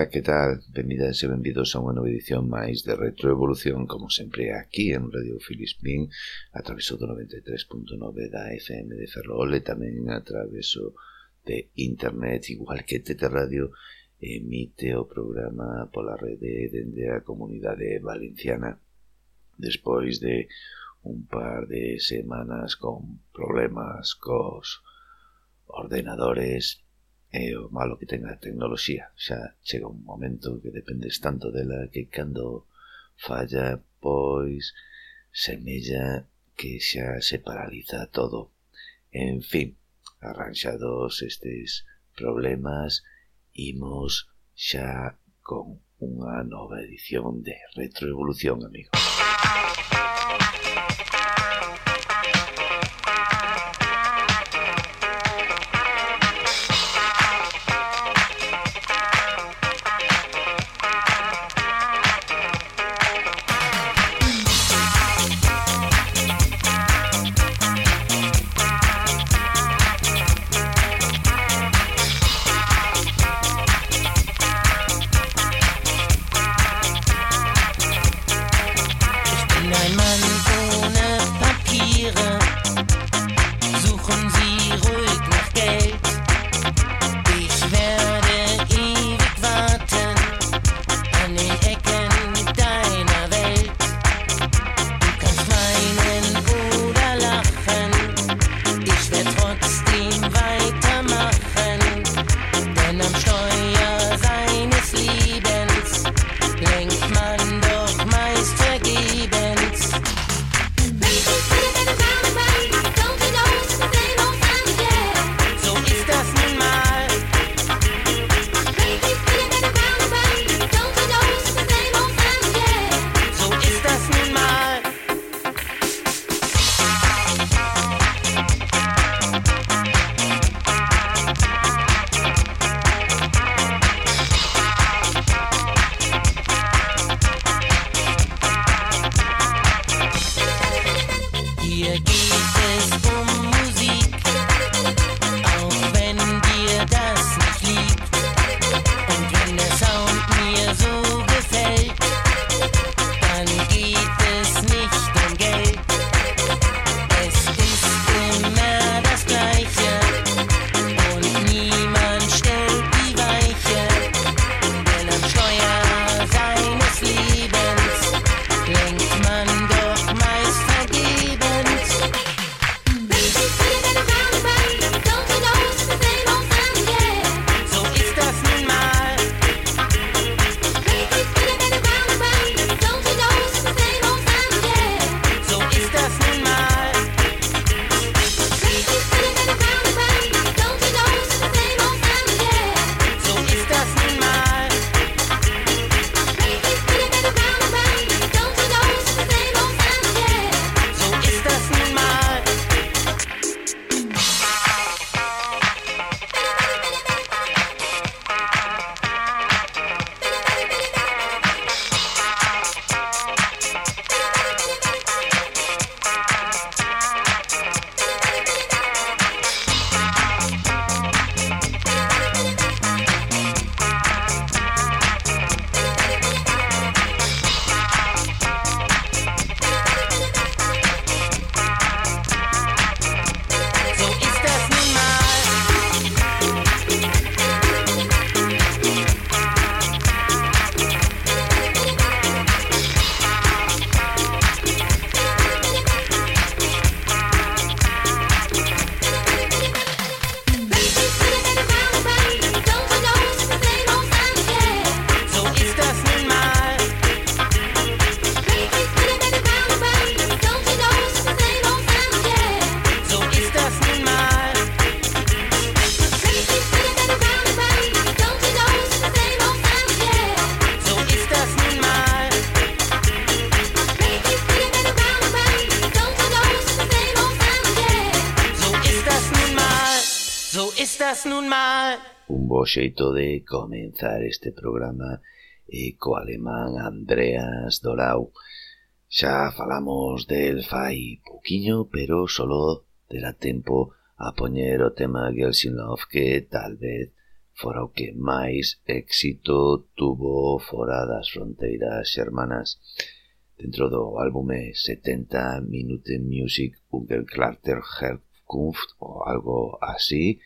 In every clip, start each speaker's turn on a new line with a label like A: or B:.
A: Ola, que tal? Benvidas e benvidos a unha nova edición máis de Retroevolución, como sempre aquí en Radio Filispín, a traveso do 93.9 da FM de Ferrol e tamén a traveso de Internet, igual que Tete Radio emite o programa pola rede dende a comunidade valenciana. Despois de un par de semanas con problemas cos ordenadores É o malo que ten a tecnoloxía. Xa chega un momento que dependes tanto dela que cando falla, pois, semella que xa se paraliza todo. En fin, arranxados estes problemas, imos xa con unha nova edición de Retroevolución, amigos. xeito de comenzar este programa e co alemán Andreas Dorau. Xa falamos del fai poquiño, pero solo terá tempo a poñer o tema Girls in Love que tal vez fora o que máis éxito tuvo fora das fronteiras xermanas. Dentro do álbume 70 Minute Music Google Herkunft ou algo así,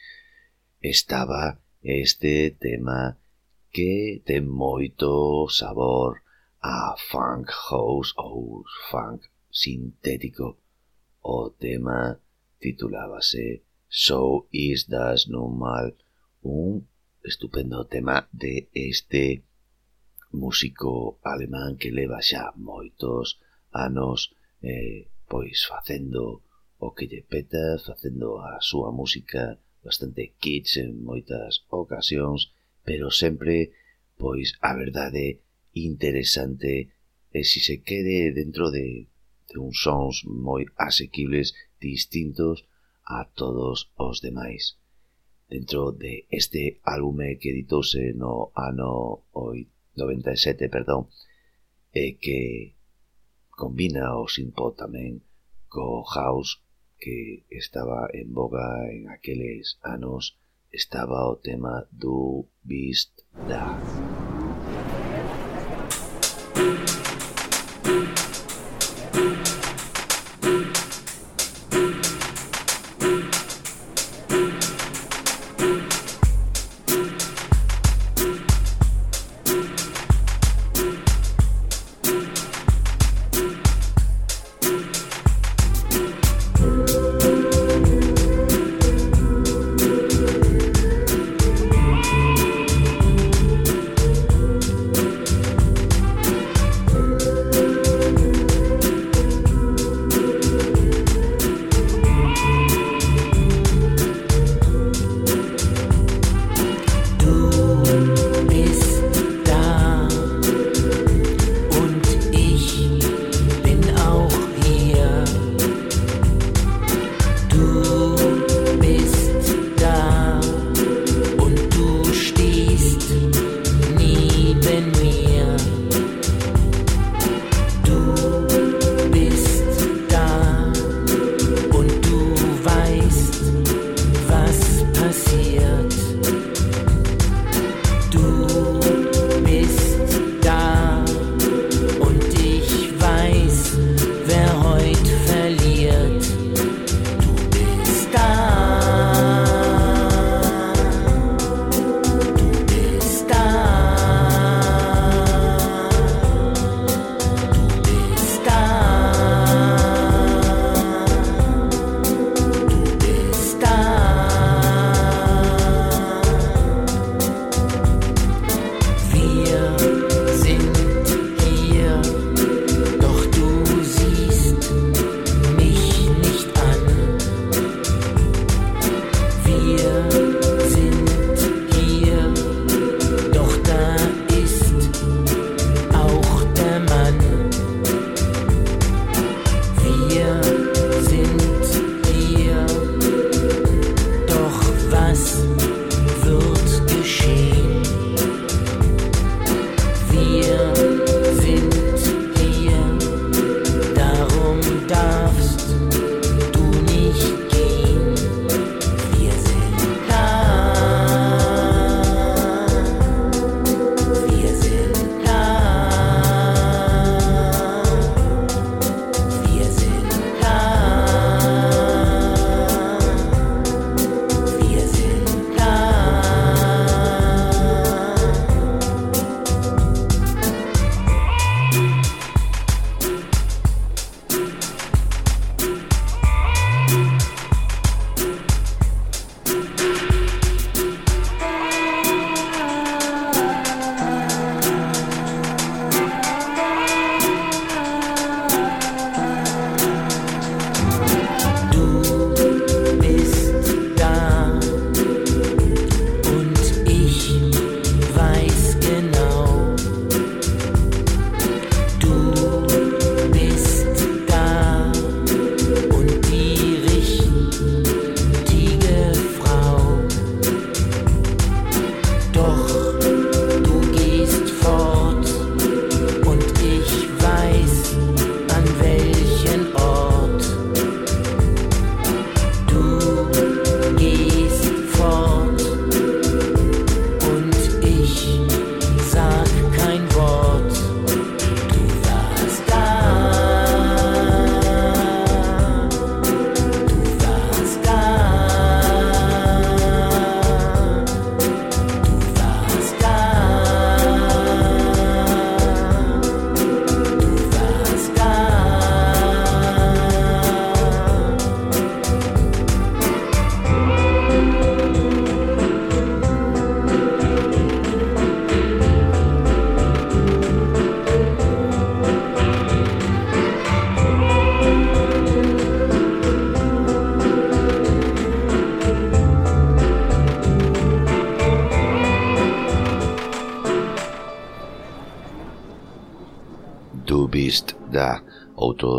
A: estaba este tema que ten moito sabor a funk house ou funk sintético. O tema titulábase So Is Das Normal, un estupendo tema de este músico alemán que leva xa moitos anos eh, pois facendo o que lle peta, facendo a súa música bastante kitsch en moitas ocasións, pero sempre, pois, a verdade interesante e si se quede dentro de, de uns sons moi asequibles distintos a todos os demais. Dentro de este álbume que editouse no ano 97, perdón, e que combina o simpo tamén co house que estaba en boga en aqueles anos estaba o tema do Beast Da.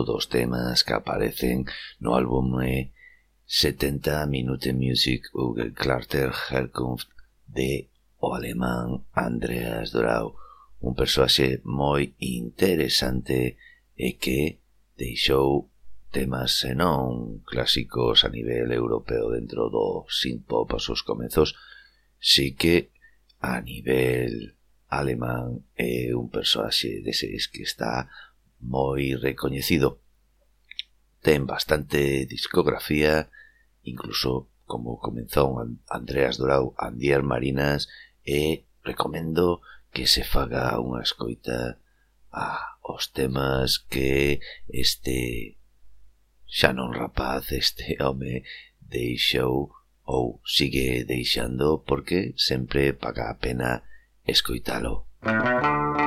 A: dos temas que aparecen no álbum 70 Minute Music Google Clarter Herkunft de o alemán Andreas Dorau, un persoaxe moi interesante e que deixou temas senón clásicos a nivel europeo dentro do synth-pop aos seus comezos, si que a nivel alemán é un persoaxe deses que está moi recoñecido. Ten bastante discografía, incluso como comenzou Andreas Dorau, Andier Marinas, e recomendo que se faga unha escoita a os temas que este xa non rapaz, este home deixou ou sigue deixando porque sempre paga a pena escoitalo. Música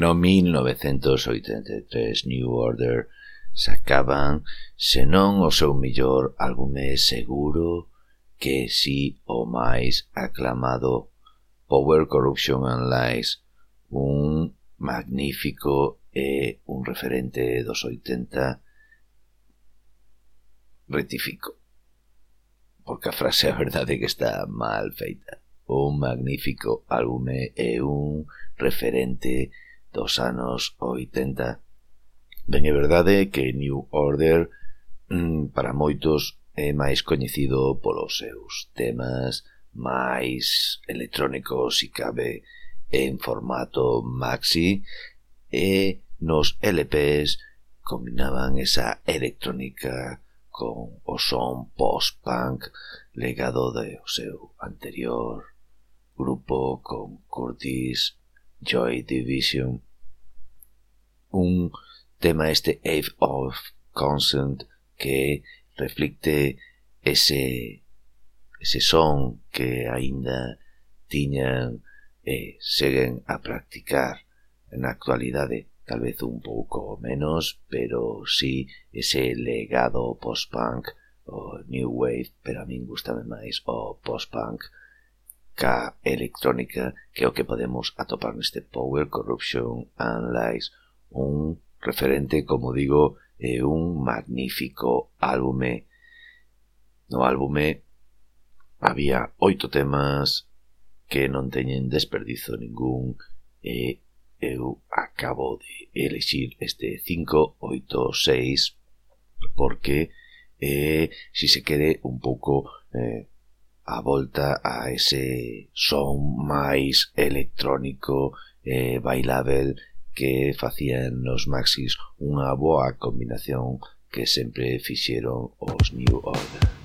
A: ano 1983 New Order sacaban, senón o seu mellor álbume seguro que si o máis aclamado Power Corruption and Lies, un magnífico e un referente dos 80 rectifico. Porque a frase a verdade que está mal feita. Un magnífico álbume e un referente dos anos 80. Ben é verdade que New Order mm, para moitos é máis coñecido polos seus temas máis electrónicos si cabe en formato maxi e nos LPs combinaban esa electrónica con o son post-punk legado do seu anterior grupo con Curtis Joy Division. Un tema este Ave of Consent que reflicte ese ese son que aínda tiñan e seguen a practicar na actualidade tal vez un pouco menos, pero sí ese legado post-punk, o new wave, pero a min gustame máis o post-punk, ca electrónica que é o que podemos atopar neste Power Corruption and Lies un referente, como digo, é un magnífico álbume. No álbume había oito temas que non teñen desperdizo ningún e eu acabo de elegir este 586 porque eh, si se quere un pouco eh, a volta a ese son máis electrónico e bailável que facían nos maxis unha boa combinación que sempre fixeron os New Order.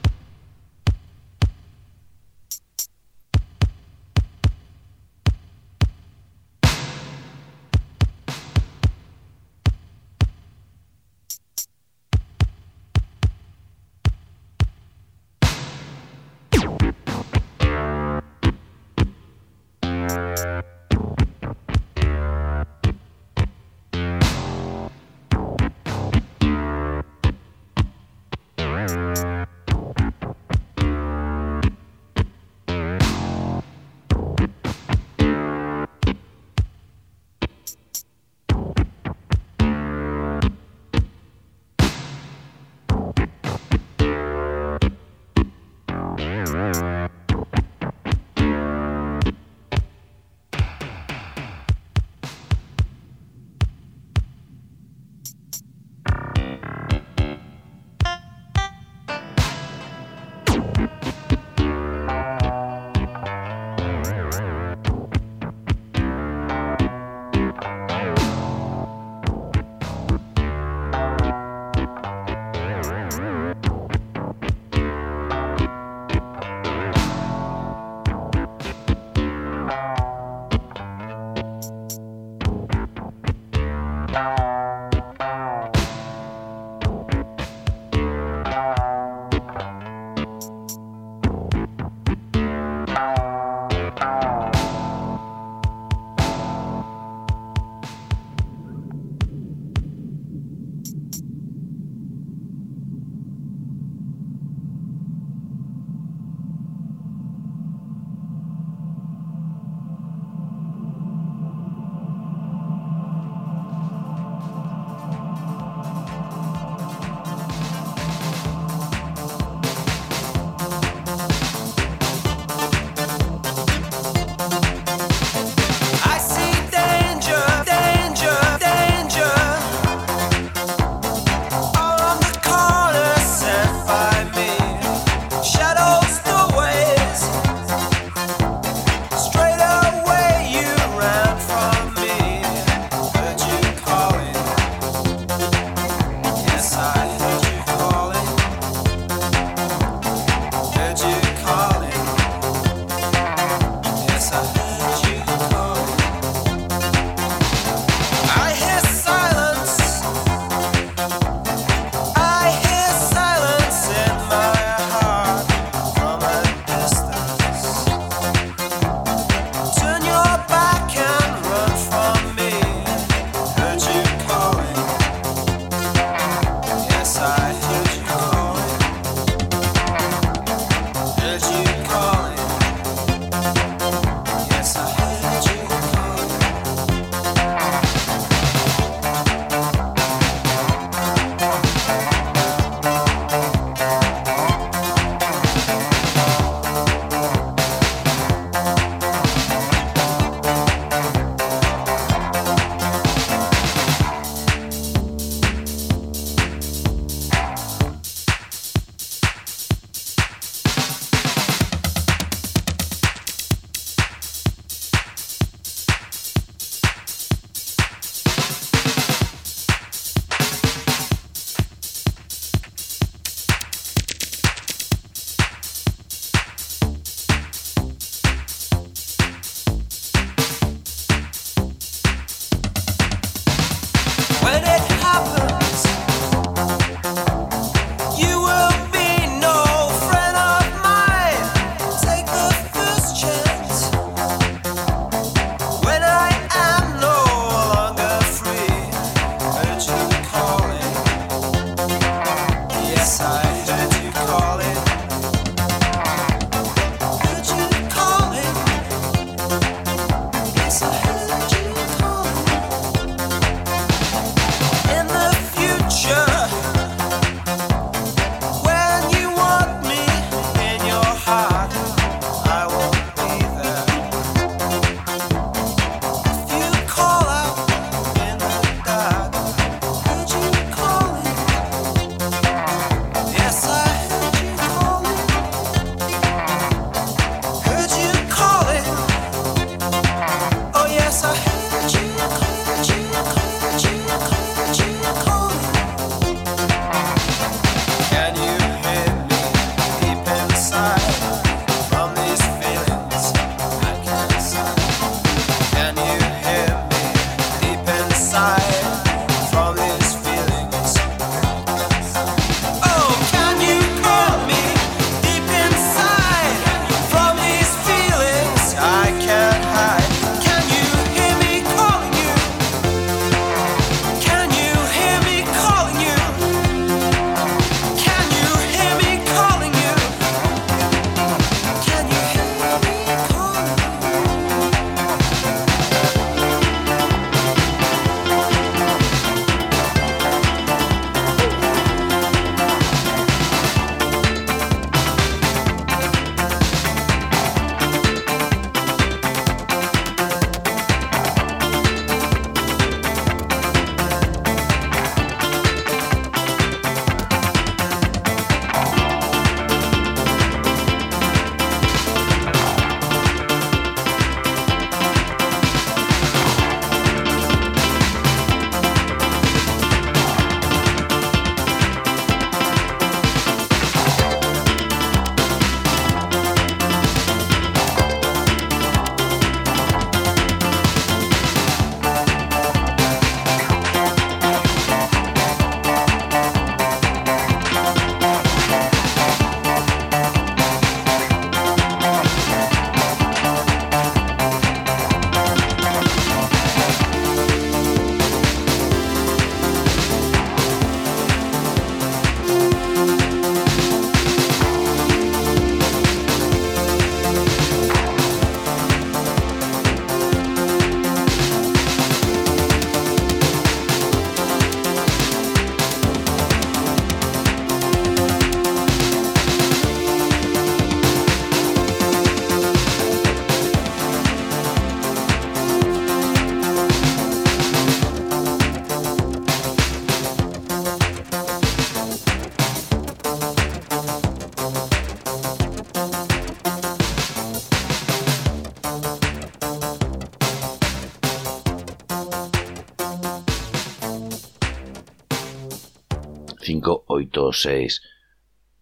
A: 586,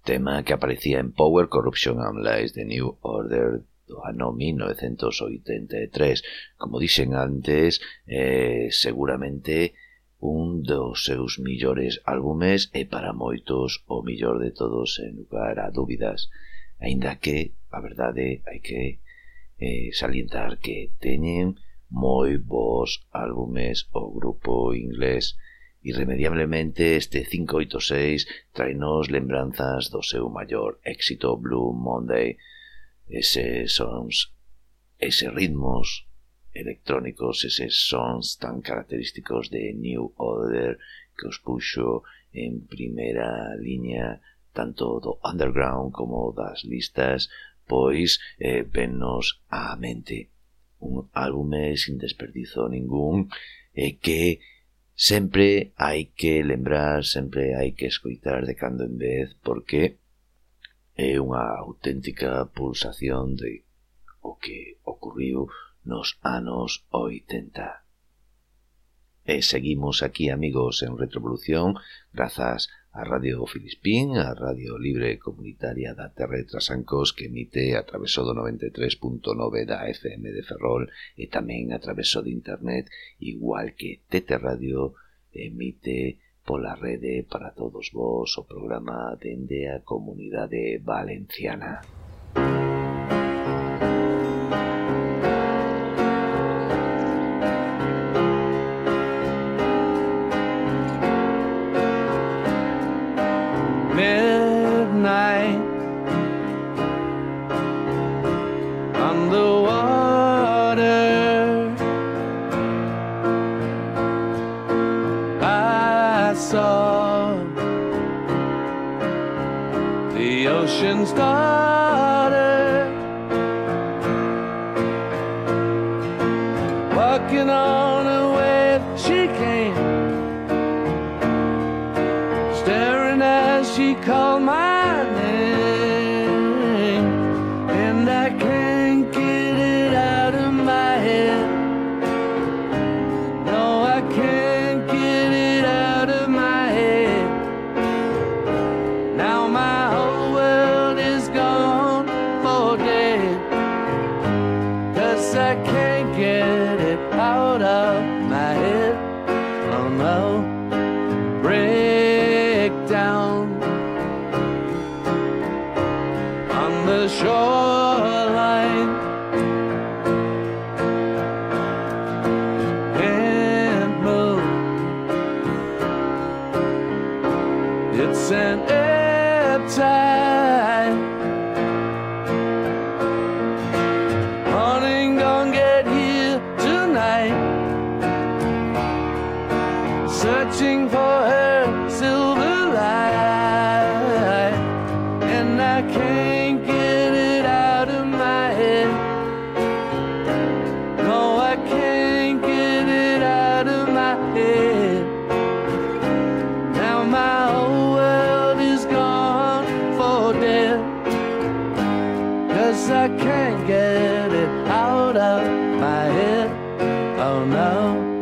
A: tema que aparecía en Power Corruption and Lies The New Order do ano 1983. Como dixen antes, eh, seguramente un dos seus millores álbumes e para moitos o millor de todos en lugar a dúbidas. aínda que, a verdade, hai que eh, salientar que teñen moi bons álbumes o grupo inglés Irremediablemente este 586 trainos lembranzas do seu maior éxito Blue Monday. Ese sons, ese ritmos electrónicos, eses sons tan característicos de New Order que os puxo en primeira liña tanto do underground como das listas, pois eh, vennos á mente. Un álbume sin desperdizo ningún e eh, que sempre hai que lembrar, sempre hai que escoitar de cando en vez, porque é unha auténtica pulsación de o que ocurriu nos anos 80. E seguimos aquí, amigos, en Retrovolución, grazas a Radio Filispín, a Radio Libre Comunitaria da Terra de Trasancos que emite a traveso do 93.9 da FM de Ferrol e tamén a traveso de internet, igual que Tete Radio emite pola rede para todos vos o programa dende a Comunidade Valenciana.
B: Música night. Oh, now.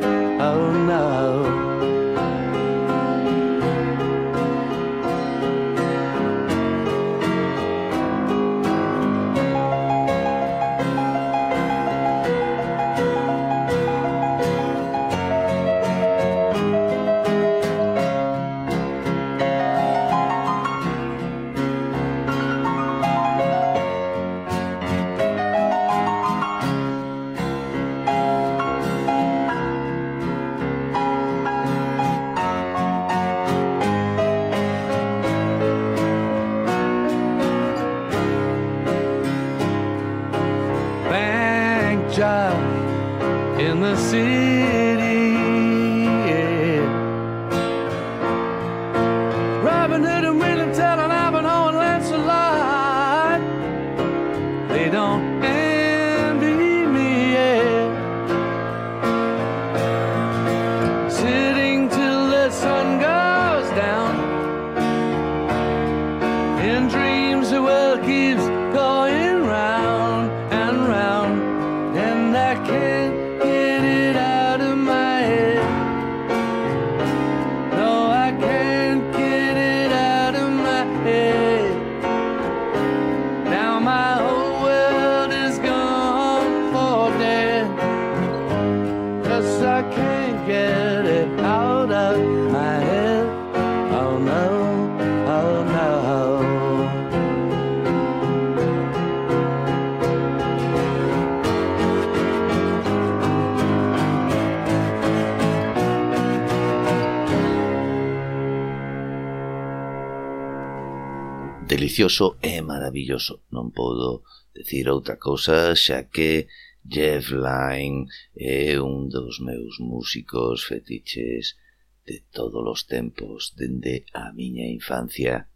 A: delicioso e maravilloso. Non podo decir outra cousa xa que Jeff Lynne é un dos meus músicos fetiches de todos os tempos dende a miña infancia.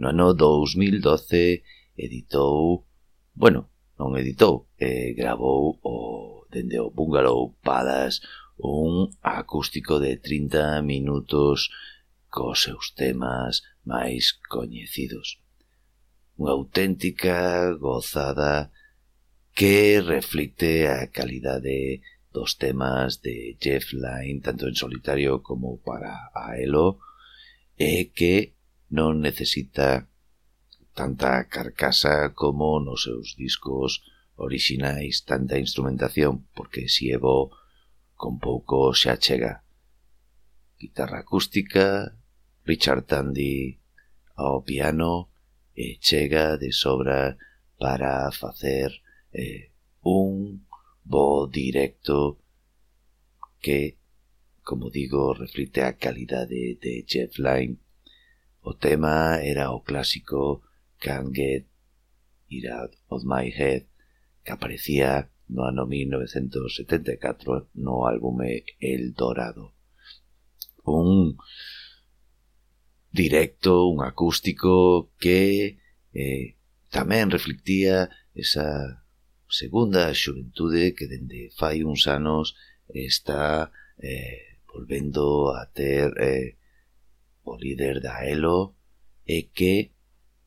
A: No ano 2012 editou, bueno, non editou, eh, grabou o dende o Bungalow Palace un acústico de 30 minutos cos seus temas máis coñecidos unha auténtica gozada que reflicte a calidade dos temas de Jeff Lynne tanto en solitario como para a Elo e que non necesita tanta carcasa como nos seus discos orixinais tanta instrumentación porque si evo con pouco xa chega guitarra acústica Richard Tandy ao piano e chega de sobra para facer eh, un bo directo que, como digo, reflite a calidade de Jeff Lynne. O tema era o clásico Can't Get It Out of My Head que aparecía no ano 1974 no álbume El Dorado. Un directo, un acústico que eh, tamén reflectía esa segunda xuventude que dende fai uns anos está eh, volvendo a ter eh, o líder da ELO e que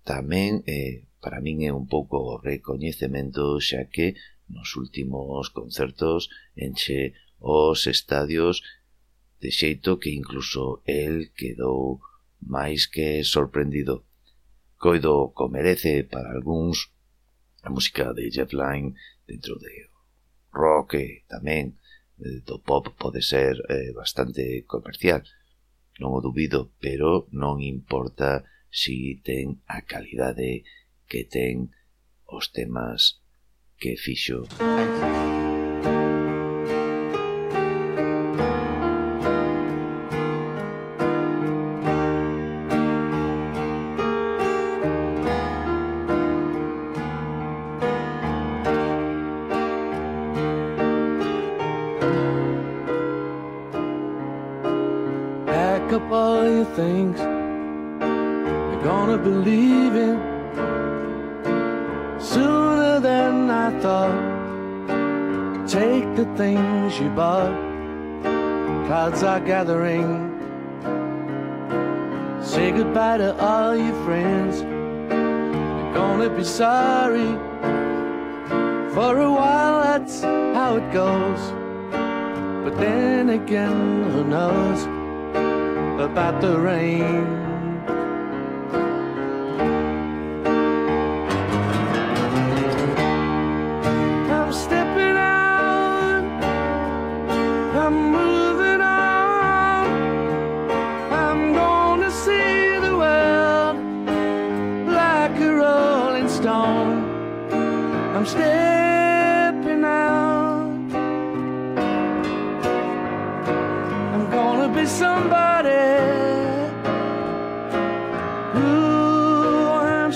A: tamén eh, para min é un pouco o recoñecemento xa que nos últimos concertos enche os estadios de xeito que incluso el quedou máis que sorprendido. Coido co merece para algúns a música de Jeff Lynne dentro de rock e tamén eh, do pop pode ser eh, bastante comercial. Non o dubido, pero non importa si ten a calidade que ten os temas que fixo.
B: Thank you.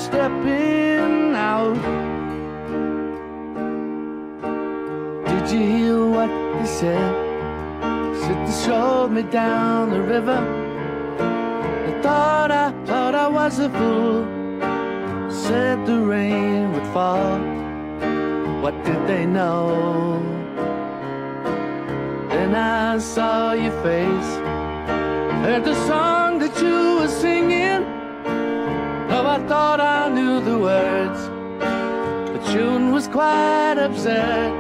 B: Stepping out. Did you hear what they said? Said they showed me down the river. I thought I thought I was a fool. Said the rain would fall. What did they know? Then I saw your face, heard the song that you were singing. Thought I knew the words. But June was quite upset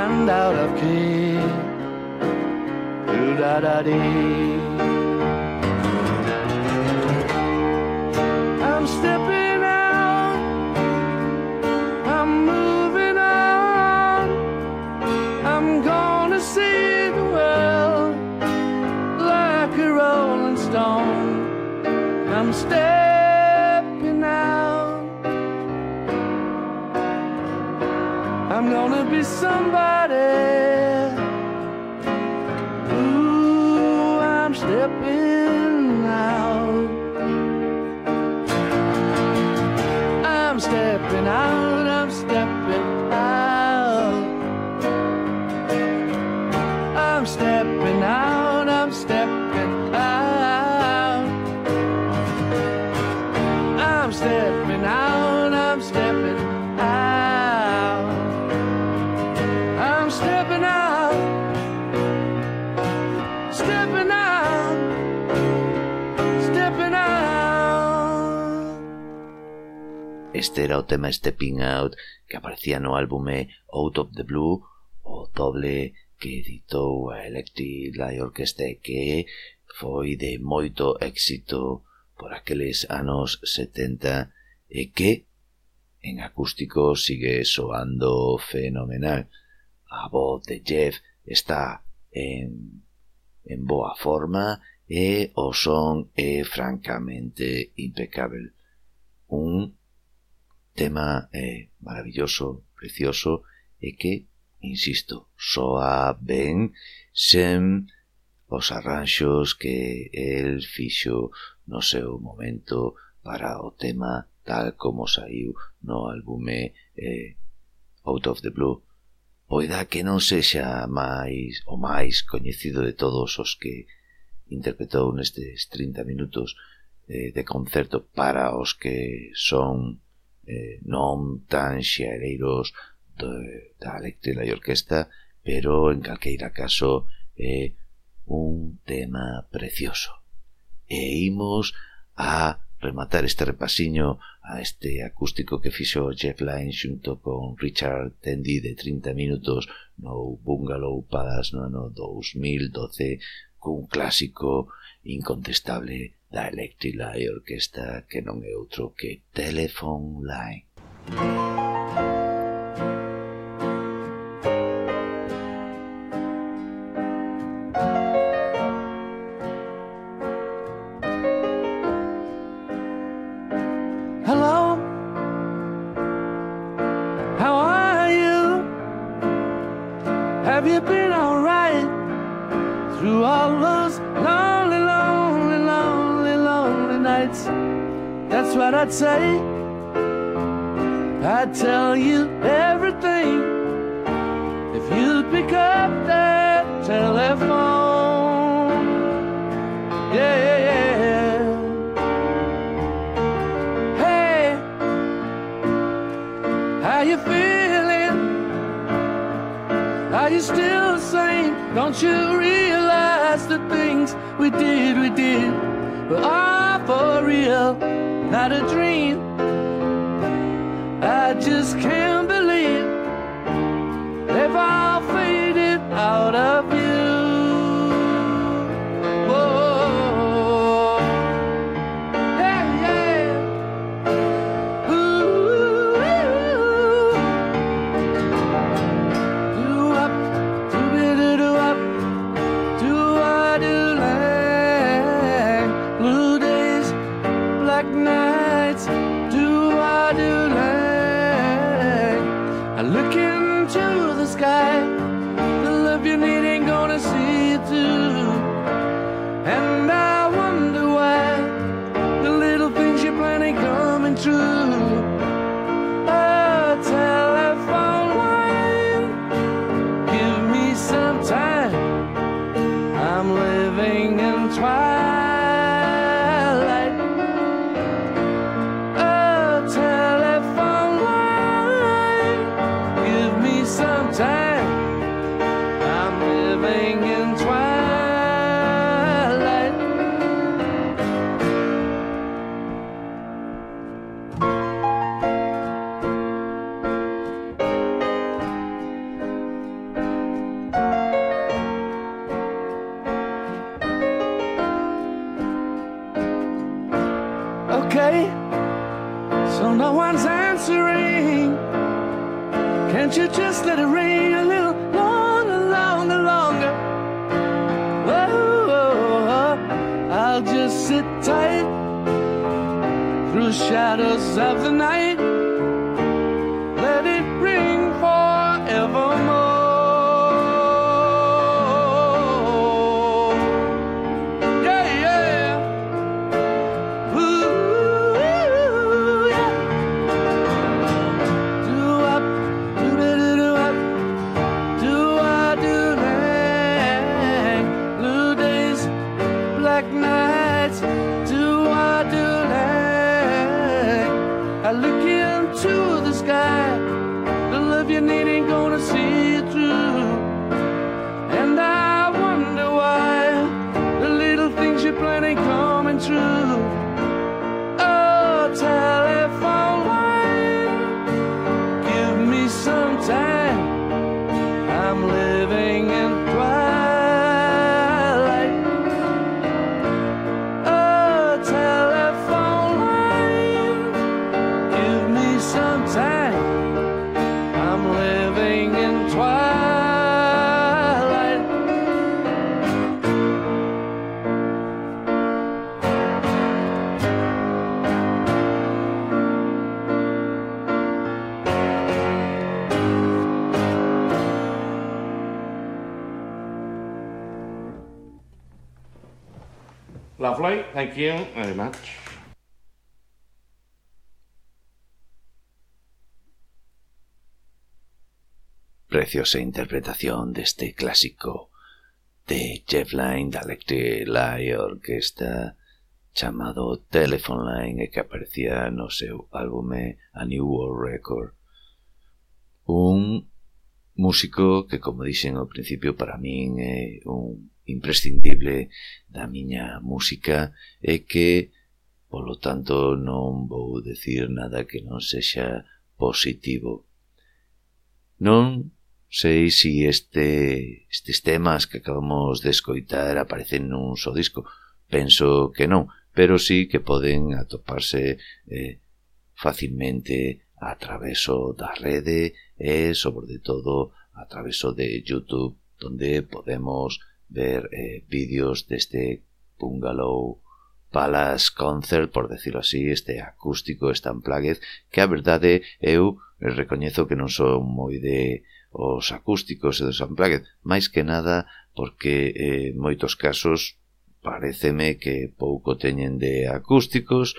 B: and out of key. Do da da dee. I'm stepping out, I'm moving on, I'm gonna see the world like a rolling stone. I'm staying. I'm gonna be somebody. Ooh, I'm stepping
A: Este era o tema Stepping Out que aparecía no álbume Out of the Blue, o doble que editou a Electric Light Orchestra que foi de moito éxito por aqueles anos 70 e que en acústico sigue soando fenomenal. A voz de Jeff está en, en boa forma e o son é francamente impecable. Un tema é maravilloso, precioso, e que, insisto, soa ben sen os arranxos que el fixo no seu momento para o tema tal como saiu no álbume eh, Out of the Blue. Poida que non sexa máis o máis coñecido de todos os que interpretou nestes 30 minutos eh, de concerto para os que son eh, non tan xereiros eh, de, da eléctrica e orquesta, pero en calqueira caso é eh, un tema precioso. E imos a rematar este repasiño a este acústico que fixo Jeff Lynne xunto con Richard Tendy de 30 minutos no Bungalow Palace no ano 2012 cun clásico incontestable da Electric Light Orquesta que non é outro que Telephone Line.
B: I'd tell you everything if you'd pick up that telephone. Yeah, yeah, yeah. Hey, how you feeling? Are you still the same? Don't you realize the things we did, we did were all for real, not a dream. I just can't believe they've all faded out of view. So no one's answering. Can't you just let it ring a little longer, longer, longer? Whoa, I'll just sit tight through shadows of the night.
C: right. Thank you very much.
A: Preciosa interpretación deste clásico de Jeff Lynne da Electric Light Orquesta chamado Telephone Line e que aparecía no seu álbume A New World Record. Un músico que, como dixen ao principio, para min é un imprescindible da miña música e que, polo tanto, non vou decir nada que non sexa positivo. Non sei si este, estes temas que acabamos de escoitar aparecen nun só disco. Penso que non, pero sí que poden atoparse eh, facilmente a traveso da rede e, sobre todo, a traveso de YouTube, donde podemos ver eh, vídeos deste bungalow Palace Concert, por decirlo así, este acústico, esta Unplugged, que a verdade eu recoñezo que non son moi de os acústicos e dos Unplugged, máis que nada porque eh, en moitos casos pareceme que pouco teñen de acústicos,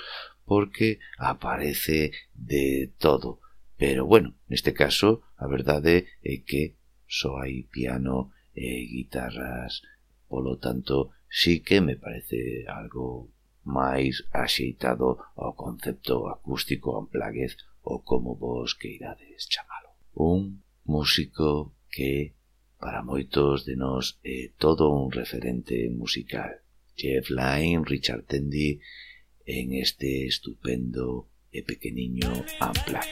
A: porque aparece de todo. Pero bueno, neste caso a verdade é eh, que só hai piano e guitarras, polo tanto, sí que me parece algo máis axeitado ao concepto acústico amplaguez ou como vos queirades chamalo. Un músico que para moitos de nós é todo un referente musical. Jeff Lynne, Richard Tendy en este estupendo e pequeniño Amplac.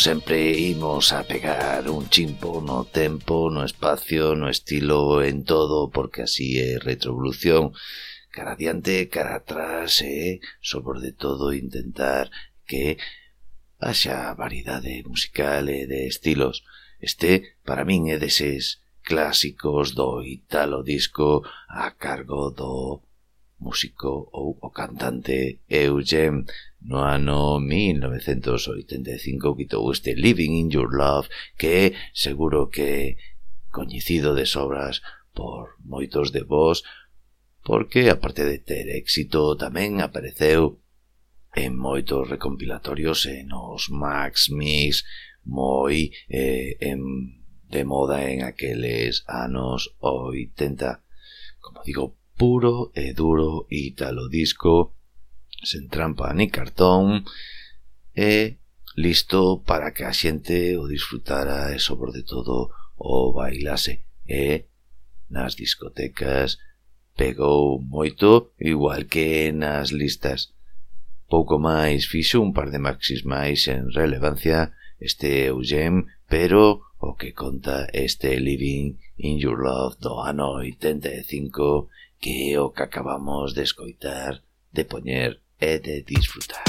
A: sempre imos a pegar un chimpo no tempo, no espacio, no estilo, en todo, porque así é retrovolución. Cara adiante, cara atrás, e, sobre todo, intentar que haxa variedade musical e de estilos. Este, para min, é deses clásicos do Italo Disco a cargo do músico ou o cantante Eugen no ano 1985 quitou este Living in Your Love que seguro que coñecido de sobras por moitos de vos porque aparte de ter éxito tamén apareceu en moitos recompilatorios e nos Max Mix moi eh, en, de moda en aqueles anos 80 como digo, puro e duro italo disco sen trampa ni cartón e listo para que a xente o disfrutara e sobre todo o bailase. E nas discotecas pegou moito igual que nas listas. Pouco máis fixo un par de maxis máis en relevancia este Eugene pero o que conta este Living in Your Love do ano 85 que é o que acabamos de escoitar, de poñer e de disfrutar.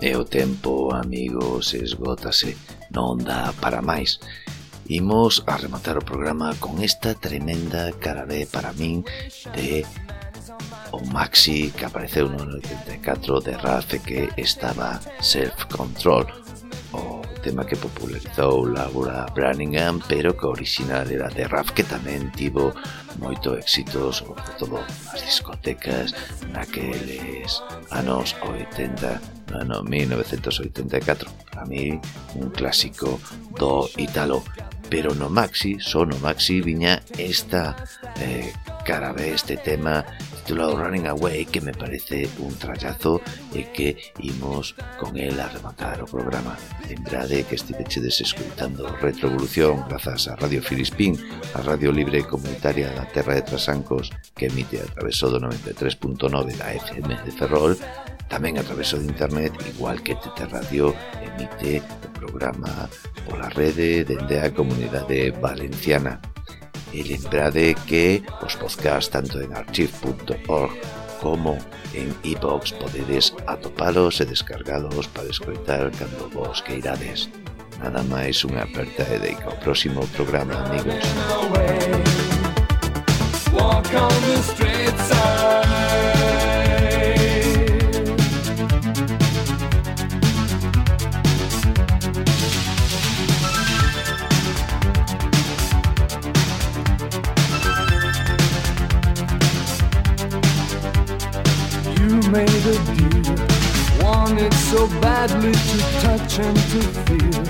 A: E o tempo, amigos, esgótase, non dá para máis. Imos a rematar o programa con esta tremenda cara de para min de o Maxi que apareceu no 84 de Rafe que estaba Self Control tema que popularizou Laura Branningham, pero que original era de Raff, que tamén tivo moito éxito, sobre todo nas discotecas naqueles anos 80, ano 1984. A mí, un clásico do Italo. Pero no maxi, só no maxi, viña esta eh, cara de este tema titulado Running Away que me parece un trallazo e eh, que imos con el rematar o programa lembrade que estivechedes escutando Retrovolución grazas a Radio Filispín a Radio Libre Comunitaria da Terra de Trasancos que emite a través do 93.9 da FM de Ferrol tamén a través de internet, igual que TT Radio emite o programa pola rede dende a comunidade valenciana. E lembrade que os podcasts tanto en archive.org como en iVox e podedes atopalos e descargalos para escoitar cando vos queirades. Nada máis unha aperta e deica ao próximo programa, amigos. Walk on the straight side. Made a deal. Wanted so badly to touch and to feel.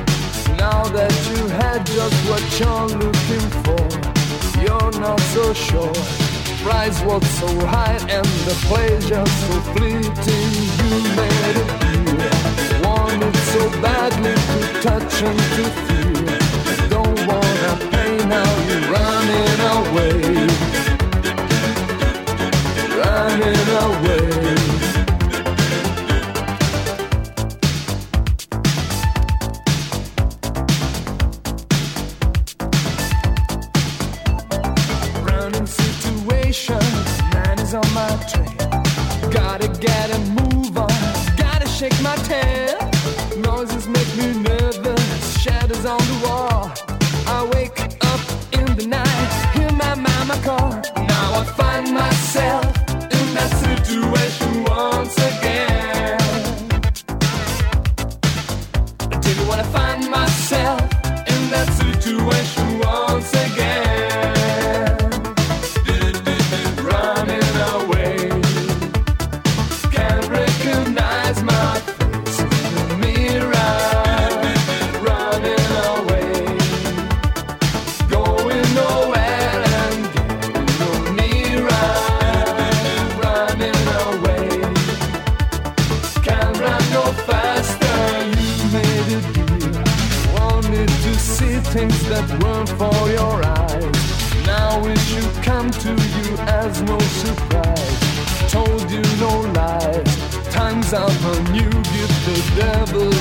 A: Now that you had just what you're looking for, you're not so sure. Price was so high and the pleasure so fleeting. You made a deal. Wanted so badly to touch and to feel. Don't wanna pay now, you're running away. Running away.
D: devil